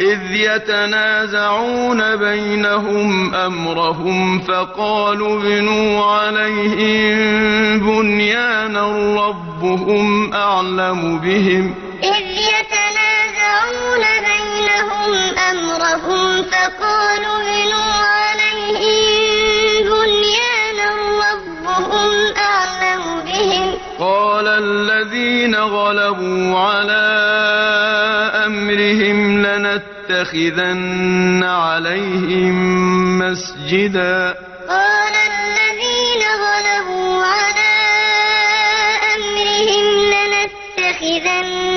إذ يتنازعون بينهم أمرهم فقالوا ابنوا عليهم بنيانا ربهم أعلم بهم. إذ يتنازعون بينهم قال الذين غلبوا على أمرهم لنتخذن عليهم مسجدا قال الذين غلبوا على أمرهم لنتخذن